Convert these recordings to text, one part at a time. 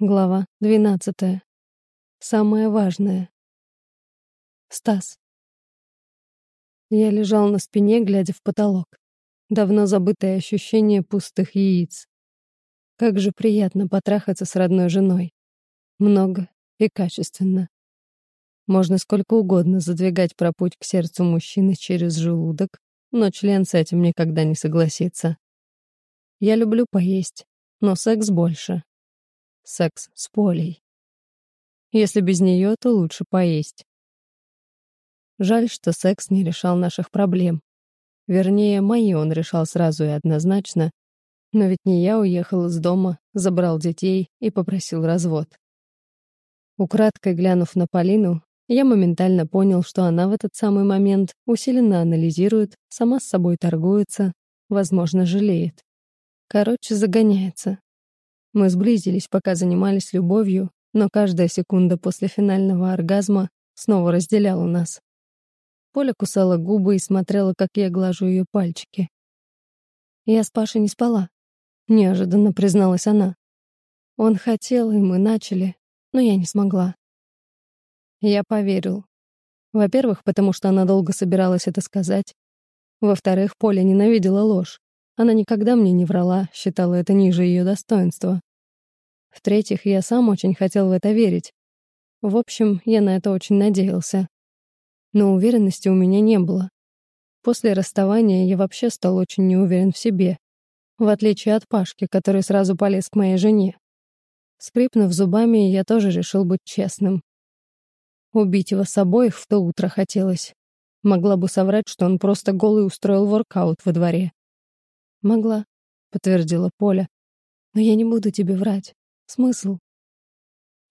Глава двенадцатая. Самое важное. Стас. Я лежал на спине, глядя в потолок. Давно забытое ощущение пустых яиц. Как же приятно потрахаться с родной женой. Много и качественно. Можно сколько угодно задвигать про путь к сердцу мужчины через желудок, но член с этим никогда не согласится. Я люблю поесть, но секс больше, секс с Полей. Если без нее, то лучше поесть. Жаль, что секс не решал наших проблем. Вернее, мои он решал сразу и однозначно, но ведь не я уехал из дома, забрал детей и попросил развод. Украдкой глянув на Полину, я моментально понял, что она в этот самый момент усиленно анализирует, сама с собой торгуется, возможно, жалеет. Короче, загоняется. Мы сблизились, пока занимались любовью, но каждая секунда после финального оргазма снова разделяла нас. Поля кусала губы и смотрела, как я глажу ее пальчики. «Я с Пашей не спала», — неожиданно призналась она. «Он хотел, и мы начали, но я не смогла». Я поверил. Во-первых, потому что она долго собиралась это сказать. Во-вторых, Поля ненавидела ложь. Она никогда мне не врала, считала это ниже ее достоинства. В-третьих, я сам очень хотел в это верить. В общем, я на это очень надеялся. Но уверенности у меня не было. После расставания я вообще стал очень неуверен в себе. В отличие от Пашки, который сразу полез к моей жене. Скрипнув зубами, я тоже решил быть честным. Убить его с обоих в то утро хотелось. Могла бы соврать, что он просто голый устроил воркаут во дворе. «Могла», — подтвердила Поля. «Но я не буду тебе врать. Смысл?»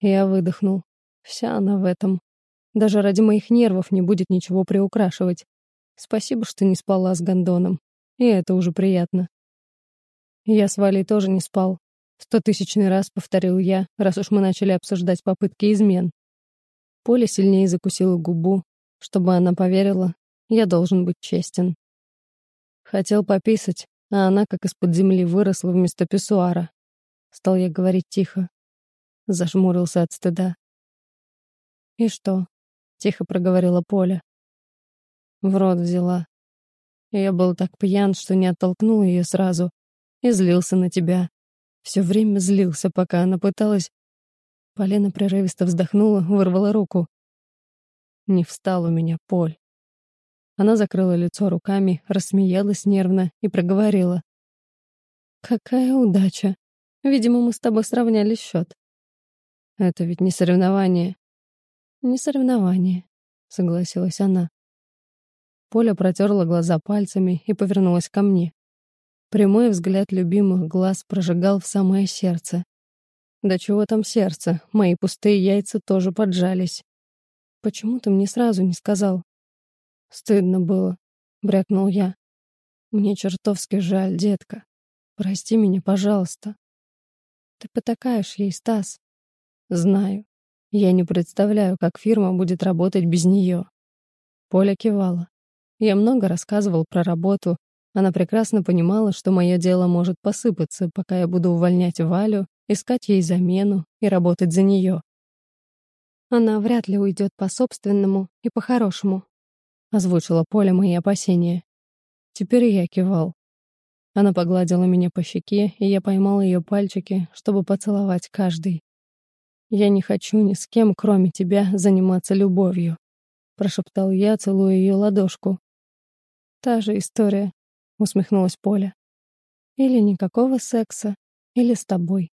Я выдохнул. Вся она в этом. Даже ради моих нервов не будет ничего приукрашивать. Спасибо, что не спала с гондоном. И это уже приятно. Я с Валей тоже не спал. Сто тысячный раз повторил я, раз уж мы начали обсуждать попытки измен. Поля сильнее закусила губу. Чтобы она поверила, я должен быть честен. Хотел пописать, а она как из-под земли выросла вместо писсуара. Стал я говорить тихо. Зажмурился от стыда. «И что?» — тихо проговорила Поля. В рот взяла. Я был так пьян, что не оттолкнул ее сразу. И злился на тебя. Все время злился, пока она пыталась... Полина прерывисто вздохнула, вырвала руку. Не встал у меня Поль. Она закрыла лицо руками, рассмеялась нервно и проговорила. «Какая удача! Видимо, мы с тобой сравняли счет». «Это ведь не соревнование». «Не соревнование», — согласилась она. Поля протерла глаза пальцами и повернулась ко мне. Прямой взгляд любимых глаз прожигал в самое сердце. Да чего там сердце, мои пустые яйца тоже поджались. «Почему ты мне сразу не сказал?» Стыдно было, брякнул я. Мне чертовски жаль, детка. Прости меня, пожалуйста. Ты потакаешь ей, Стас. Знаю. Я не представляю, как фирма будет работать без нее. Поля кивала. Я много рассказывал про работу. Она прекрасно понимала, что мое дело может посыпаться, пока я буду увольнять Валю, искать ей замену и работать за нее. Она вряд ли уйдет по-собственному и по-хорошему, — озвучила Поля мои опасения. Теперь я кивал. Она погладила меня по щеке, и я поймал ее пальчики, чтобы поцеловать каждый. «Я не хочу ни с кем, кроме тебя, заниматься любовью», — прошептал я, целуя ее ладошку. «Та же история», — усмехнулась Поля. «Или никакого секса, или с тобой».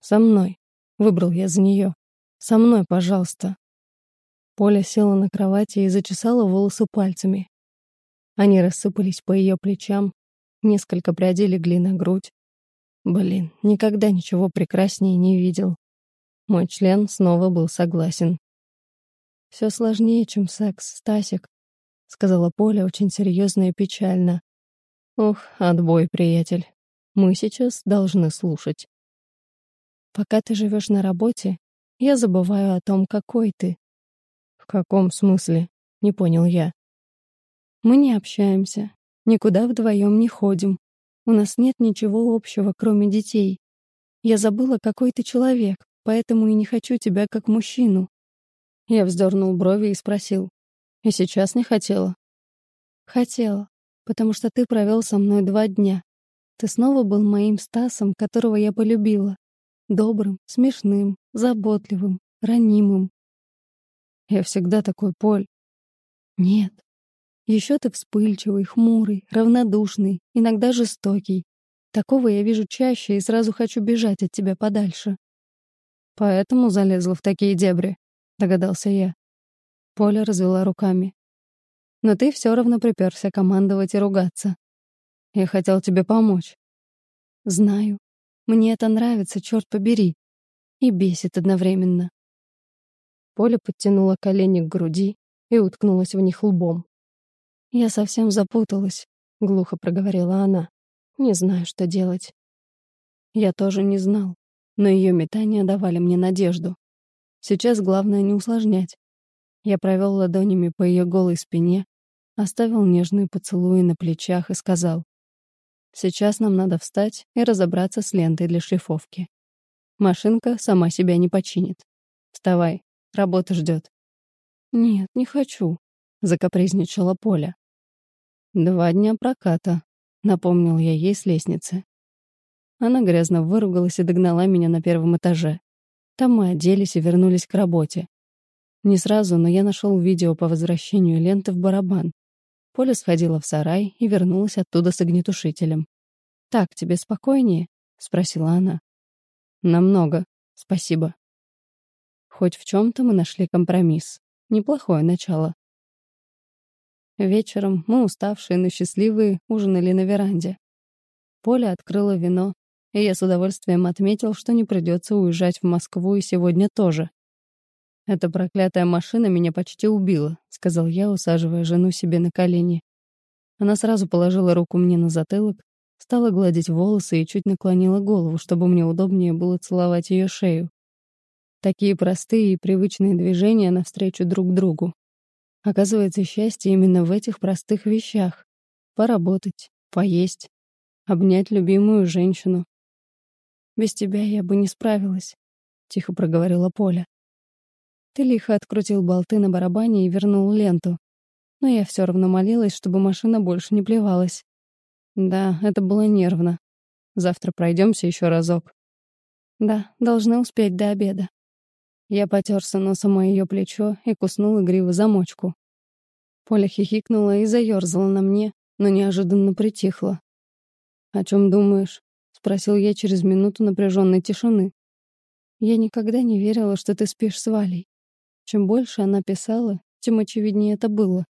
«Со мной», — выбрал я за нее. «Со мной, пожалуйста». Поля села на кровати и зачесала волосы пальцами. Они рассыпались по ее плечам, несколько прядей легли на грудь. Блин, никогда ничего прекраснее не видел. Мой член снова был согласен. «Все сложнее, чем секс, Стасик», — сказала Поля очень серьезно и печально. «Ух, отбой, приятель. Мы сейчас должны слушать. Пока ты живешь на работе, я забываю о том, какой ты, каком смысле?» — не понял я. «Мы не общаемся, никуда вдвоем не ходим. У нас нет ничего общего, кроме детей. Я забыла, какой ты человек, поэтому и не хочу тебя как мужчину». Я вздернул брови и спросил. «И сейчас не хотела?» «Хотела, потому что ты провел со мной два дня. Ты снова был моим Стасом, которого я полюбила. Добрым, смешным, заботливым, ранимым. Я всегда такой, Поль. Нет. Еще ты вспыльчивый, хмурый, равнодушный, иногда жестокий. Такого я вижу чаще и сразу хочу бежать от тебя подальше. Поэтому залезла в такие дебри, догадался я. Поля развела руками. Но ты все равно приперся командовать и ругаться. Я хотел тебе помочь. Знаю. Мне это нравится, черт побери. И бесит одновременно. Поля подтянула колени к груди и уткнулась в них лбом. «Я совсем запуталась», — глухо проговорила она. «Не знаю, что делать». Я тоже не знал, но ее метания давали мне надежду. Сейчас главное не усложнять. Я провел ладонями по ее голой спине, оставил нежные поцелуи на плечах и сказал, «Сейчас нам надо встать и разобраться с лентой для шлифовки. Машинка сама себя не починит. Вставай, работа ждет». «Нет, не хочу», — закапризничала Поля. «Два дня проката», — напомнил я ей с лестницы. Она грязно выругалась и догнала меня на первом этаже. Там мы оделись и вернулись к работе. Не сразу, но я нашел видео по возвращению ленты в барабан. Поля сходила в сарай и вернулась оттуда с огнетушителем. «Так, тебе спокойнее?» — спросила она. «Намного. Спасибо». Хоть в чем-то мы нашли компромисс. Неплохое начало. Вечером мы, уставшие, но счастливые, ужинали на веранде. Поля открыла вино, и я с удовольствием отметил, что не придется уезжать в Москву и сегодня тоже. «Эта проклятая машина меня почти убила», — сказал я, усаживая жену себе на колени. Она сразу положила руку мне на затылок, стала гладить волосы и чуть наклонила голову, чтобы мне удобнее было целовать ее шею. Такие простые и привычные движения навстречу друг другу. Оказывается, счастье именно в этих простых вещах. Поработать, поесть, обнять любимую женщину. «Без тебя я бы не справилась», — тихо проговорила Поля. Ты лихо открутил болты на барабане и вернул ленту. Но я все равно молилась, чтобы машина больше не плевалась. Да, это было нервно. Завтра пройдемся еще разок. Да, должны успеть до обеда. Я потерся носом о ее плечо и куснул игриво замочку. Поля хихикнула и заерзала на мне, но неожиданно притихла. «О чем думаешь?» — спросил я через минуту напряженной тишины. «Я никогда не верила, что ты спишь с Валей. Чем больше она писала, тем очевиднее это было.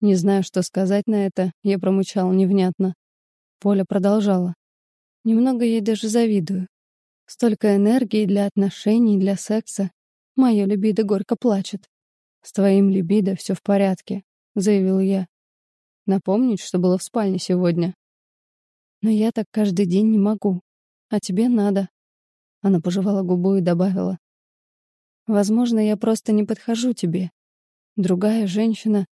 Не знаю, что сказать на это, я промычал невнятно. Поля продолжала. Немного ей даже завидую. Столько энергии для отношений, для секса. Моё либидо горько плачет. «С твоим либидо все в порядке», — заявил я. «Напомнить, что было в спальне сегодня». «Но я так каждый день не могу. А тебе надо». Она пожевала губу и добавила. «Возможно, я просто не подхожу тебе. Другая женщина...»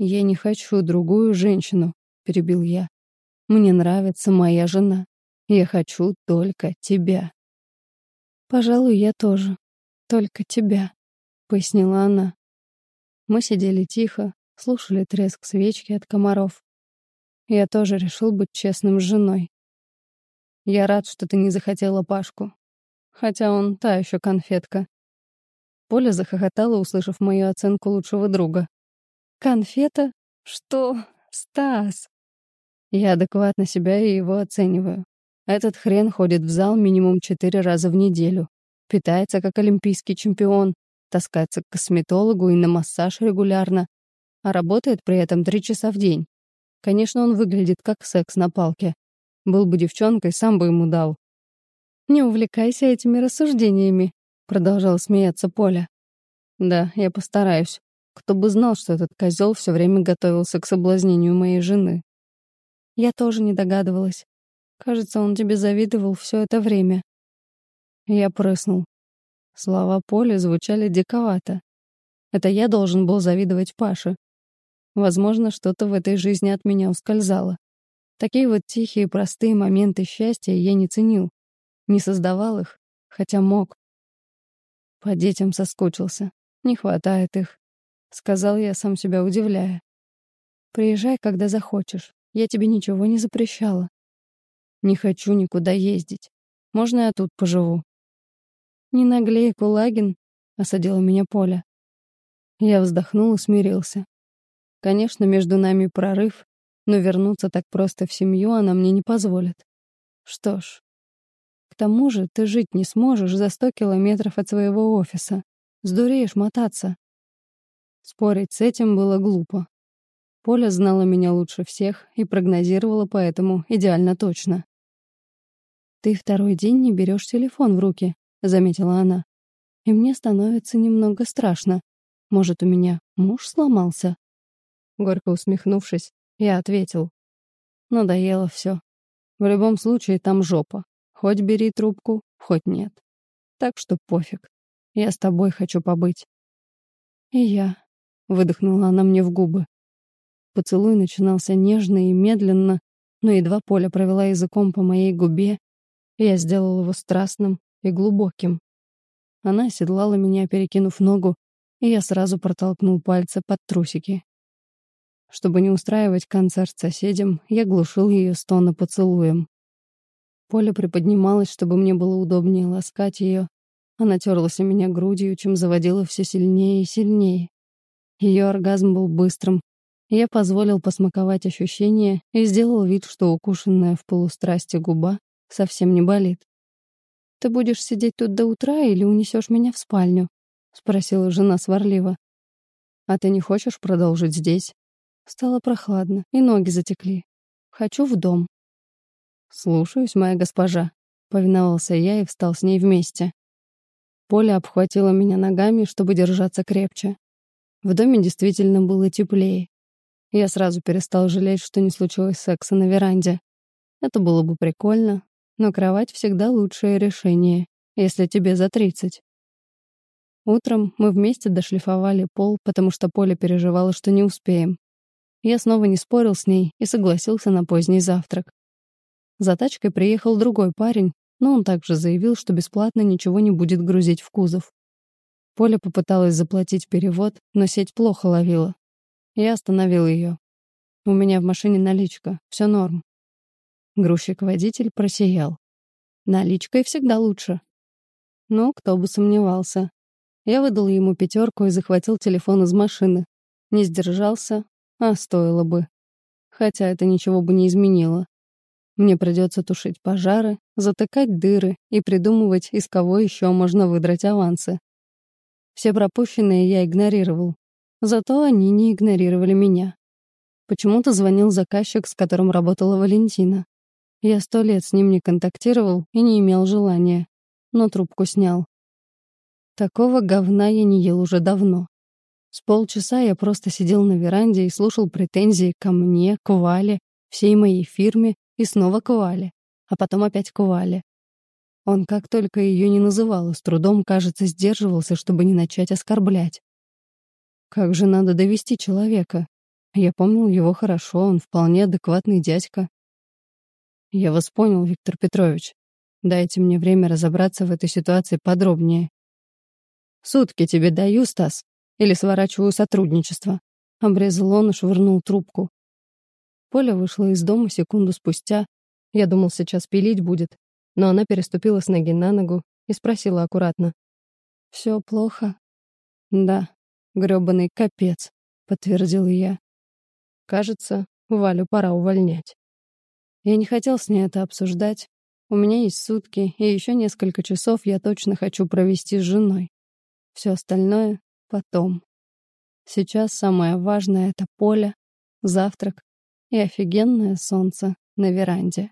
«Я не хочу другую женщину», — перебил я. «Мне нравится моя жена. Я хочу только тебя». «Пожалуй, я тоже. Только тебя», — пояснила она. Мы сидели тихо, слушали треск свечки от комаров. Я тоже решил быть честным с женой. Я рад, что ты не захотела Пашку. Хотя он та еще конфетка. Поля захохотала, услышав мою оценку лучшего друга. «Конфета? Что? Стас?» Я адекватно себя и его оцениваю. Этот хрен ходит в зал минимум четыре раза в неделю. Питается как олимпийский чемпион, таскается к косметологу и на массаж регулярно, а работает при этом три часа в день. Конечно, он выглядит как секс на палке. Был бы девчонкой, сам бы ему дал. «Не увлекайся этими рассуждениями», — продолжал смеяться Поля. «Да, я постараюсь. Кто бы знал, что этот козел все время готовился к соблазнению моей жены». Я тоже не догадывалась. Кажется, он тебе завидовал все это время. Я прыснул. Слова Поли звучали диковато. Это я должен был завидовать Паше. Возможно, что-то в этой жизни от меня ускользало. Такие вот тихие, простые моменты счастья я не ценил. Не создавал их, хотя мог. По детям соскучился. Не хватает их. Сказал я, сам себя удивляя. Приезжай, когда захочешь. Я тебе ничего не запрещала. Не хочу никуда ездить. Можно я тут поживу? Не наглей, Кулагин, осадила меня Поля. Я вздохнул и смирился. Конечно, между нами прорыв, но вернуться так просто в семью она мне не позволит. Что ж, к тому же ты жить не сможешь за сто километров от своего офиса. Сдуреешь мотаться. Спорить с этим было глупо. Поля знала меня лучше всех и прогнозировала поэтому идеально точно. «Ты второй день не берешь телефон в руки», — заметила она. «И мне становится немного страшно. Может, у меня муж сломался?» Горько усмехнувшись, я ответил. Надоело все. В любом случае там жопа. Хоть бери трубку, хоть нет. Так что пофиг. Я с тобой хочу побыть. И я. Выдохнула она мне в губы. Поцелуй начинался нежно и медленно, но едва Поля провела языком по моей губе, я сделал его страстным и глубоким. Она оседлала меня, перекинув ногу, и я сразу протолкнул пальцы под трусики. Чтобы не устраивать концерт соседям, я глушил ее стоны поцелуем. Поля приподнималась, чтобы мне было удобнее ласкать ее. Она терлась у меня грудью, чем заводила все сильнее и сильнее. Ее оргазм был быстрым. Я позволил посмаковать ощущения и сделал вид, что укушенная в полустрасти губа совсем не болит. «Ты будешь сидеть тут до утра или унесешь меня в спальню?» — спросила жена сварливо. «А ты не хочешь продолжить здесь?» Стало прохладно, и ноги затекли. Хочу в дом. «Слушаюсь, моя госпожа», — повиновался я и встал с ней вместе. Поля обхватила меня ногами, чтобы держаться крепче. В доме действительно было теплее. Я сразу перестал жалеть, что не случилось секса на веранде. Это было бы прикольно, но кровать всегда лучшее решение, если тебе за тридцать. Утром мы вместе дошлифовали пол, потому что Поля переживала, что не успеем. Я снова не спорил с ней и согласился на поздний завтрак. За тачкой приехал другой парень, но он также заявил, что бесплатно ничего не будет грузить в кузов. Поля попыталась заплатить перевод, но сеть плохо ловила. Я остановил ее. «У меня в машине наличка, все норм». Грузчик-водитель просиял. «Наличкой всегда лучше». Но кто бы сомневался. Я выдал ему пятерку и захватил телефон из машины. Не сдержался, а стоило бы. Хотя это ничего бы не изменило. Мне придется тушить пожары, затыкать дыры и придумывать, из кого еще можно выдрать авансы. Все пропущенные я игнорировал. Зато они не игнорировали меня. Почему-то звонил заказчик, с которым работала Валентина. Я сто лет с ним не контактировал и не имел желания, но трубку снял. Такого говна я не ел уже давно. С полчаса я просто сидел на веранде и слушал претензии ко мне, к Вале, всей моей фирме и снова к Вале, а потом опять к Вале. Он как только ее не называл с трудом, кажется, сдерживался, чтобы не начать оскорблять. Как же надо довести человека? Я помнил его хорошо, он вполне адекватный дядька. Я вас понял, Виктор Петрович. Дайте мне время разобраться в этой ситуации подробнее. Сутки тебе даю, Стас, или сворачиваю сотрудничество. Обрезал он и швырнул трубку. Поля вышла из дома секунду спустя. Я думал, сейчас пилить будет. Но она переступила с ноги на ногу и спросила аккуратно. «Все плохо?» «Да, грёбаный капец», — подтвердил я. «Кажется, Валю пора увольнять». Я не хотел с ней это обсуждать. У меня есть сутки, и еще несколько часов я точно хочу провести с женой. Все остальное потом. Сейчас самое важное — это поле, завтрак и офигенное солнце на веранде.